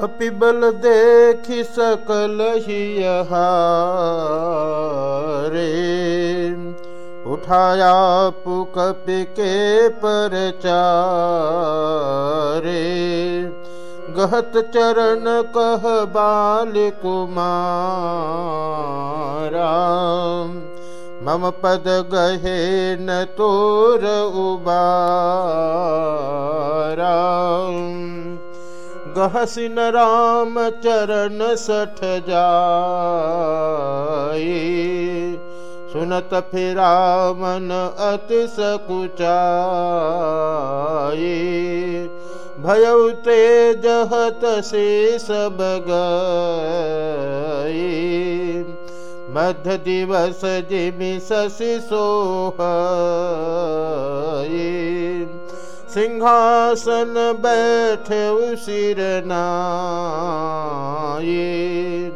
कपिबल देखि सकल रे उठाया पुकपि के परचारे गहत चरण कह बाल कुमारा मम पद गहे न तोर उबारा। गहसिन राम चरण सठ जाई। सुनत फिरा मन अति सकुचाई। भयउ तेजहत से सब गई। मध्य दिवस जिमि शशि सोह सिंहासन बैठे सिरनाये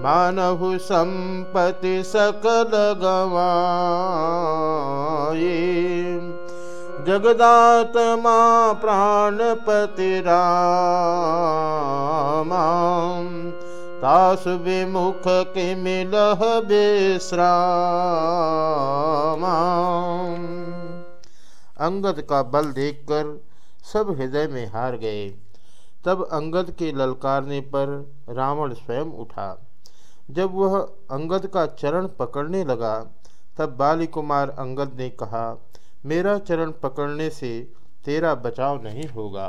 मानहु संपत्ति सकल गवाये। जगदात्मा प्राणपति रामा। तासु विमुख किमिलह विश्रामा अंगद का बल देखकर सब हृदय में हार गए। तब अंगद के ललकारने पर रावण स्वयं उठा। जब वह अंगद का चरण पकड़ने लगा, तब बाली कुमार अंगद ने कहा, मेरा चरण पकड़ने से तेरा बचाव नहीं होगा।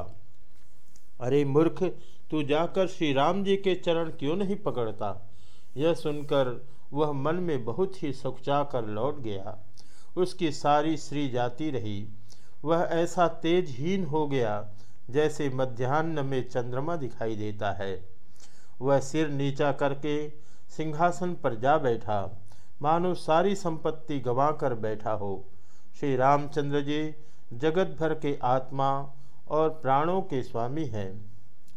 अरे मूर्ख, तू जाकर श्री राम जी के चरण क्यों नहीं पकड़ता? यह सुनकर वह मन में बहुत ही सुखचा कर लौट गया। उसकी सारी श्री जाती रही। वह ऐसा तेजहीन हो गया जैसे मध्यान्ह में चंद्रमा दिखाई देता है। वह सिर नीचा करके सिंहासन पर जा बैठा, मानो सारी संपत्ति गंवा कर बैठा हो। श्री रामचंद्र जी जगत भर के आत्मा और प्राणों के स्वामी हैं।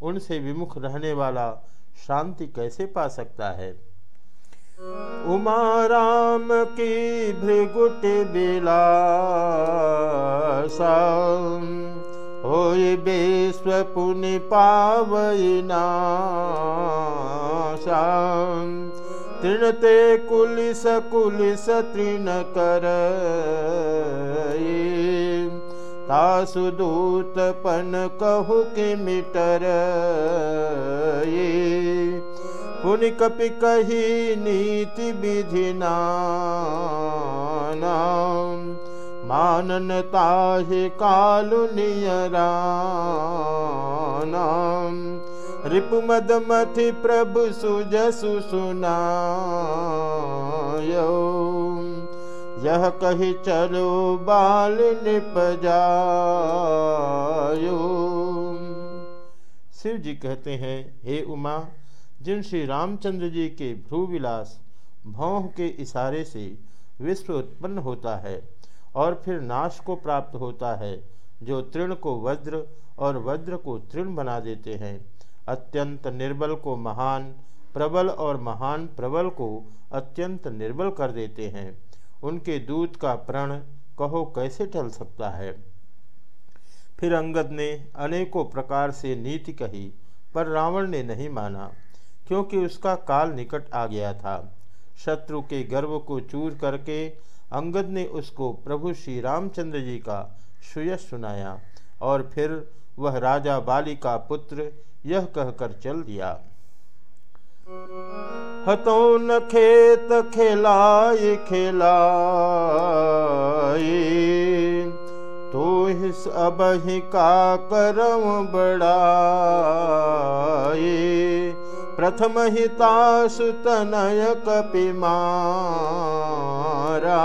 उनसे विमुख रहने वाला शांति कैसे पा सकता है? उमा राम की भृगुट बिलासा हो विश्व पुनि पावना तृणते कुलिस कुलिस तृण कर तासुदूत पन कहु कि मिटर पुन कपि कही नीति विधि ताहि कालु नियरा रिपुमद मथि प्रभु सुजसु सुना यह कही चलो बाल निपजायो। शिव जी कहते हैं, हे उमा जिन श्री रामचंद्र जी के भ्रूविलास भौह के इशारे से विश्व उत्पन्न होता है और फिर नाश को प्राप्त होता है, जो तृण को वज्र और वज्र को तृण बना देते हैं। अत्यंत निर्बल को महान, प्रबल और महान प्रबल को अत्यंत निर्बल कर देते हैं। उनके दूत का प्रण कहो कैसे टल सकता है? फिर अंगद ने अनेकों प्रकार से नीति कही, पर रावण ने नहीं माना। क्योंकि उसका काल निकट आ गया था। शत्रु के गर्व को चूर करके अंगद ने उसको प्रभु श्री रामचंद्र जी का सुयश सुनाया और फिर वह राजा बाली का पुत्र यह कहकर चल दिया। हतो न खेत खिलाई खिलाई तो हिस अब ही का करम बड़ाई प्रथम ही तासु तनय कपि मारा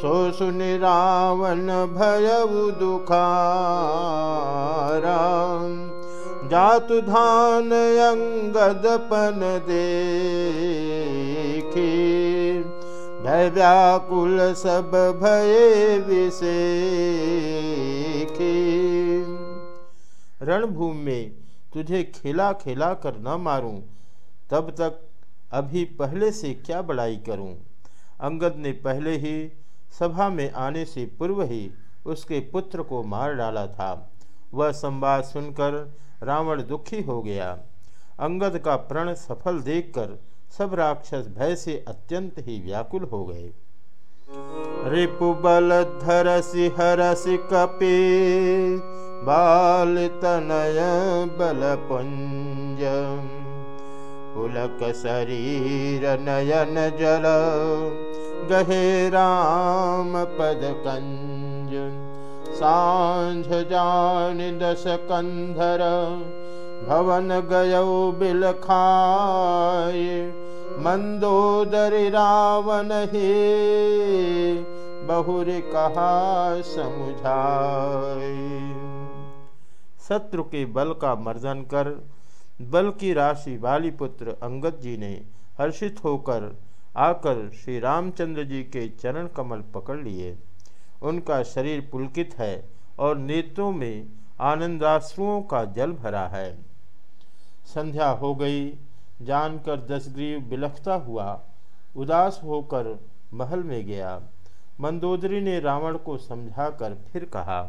सो सुनि रावण भयउ दुखारा। जातु धान अंगदपन देखी। भय व्याकुल सब भय विषेखी रणभूमि में तुझे खेला खेला कर न मारूं, तब तक अभी पहले से क्या बड़ाई करूँ। अंगद ने पहले ही सभा में आने से पूर्व ही उसके पुत्र को मार डाला था। वह संवाद सुनकर रावण दुखी हो गया। अंगद का प्रण सफल देखकर सब राक्षस भय से अत्यंत ही व्याकुल हो गए। रिपुबलधरसि हरसि कपि बालतनय बलपुञ्ज बलपुञ्जन् पुलक शरीरनयन जल गहेरामपद कञ्जन् सा जानि दशकन्धर भवन गयौ बिलखाय मंदोदर रावण हे, बहुर कहा समुझाय शत्रु के बल का मर्दन कर, बल की राशि वाली पुत्र अंगद जी ने हर्षित होकर आकर श्री रामचंद्र जी के चरण कमल पकड़ लिए। उनका शरीर पुलकित है और नेत्रों में आनंदाश्रुओं का जल भरा है। संध्या हो गई जानकर दसग्रीव बिलखता हुआ, उदास होकर महल में गया। मंदोदरी ने रावण को समझाकर फिर कहा